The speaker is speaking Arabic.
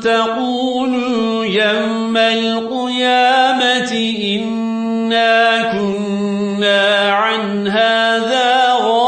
تقولوا يوم القيامة إنا كنا عن هذا غافلين.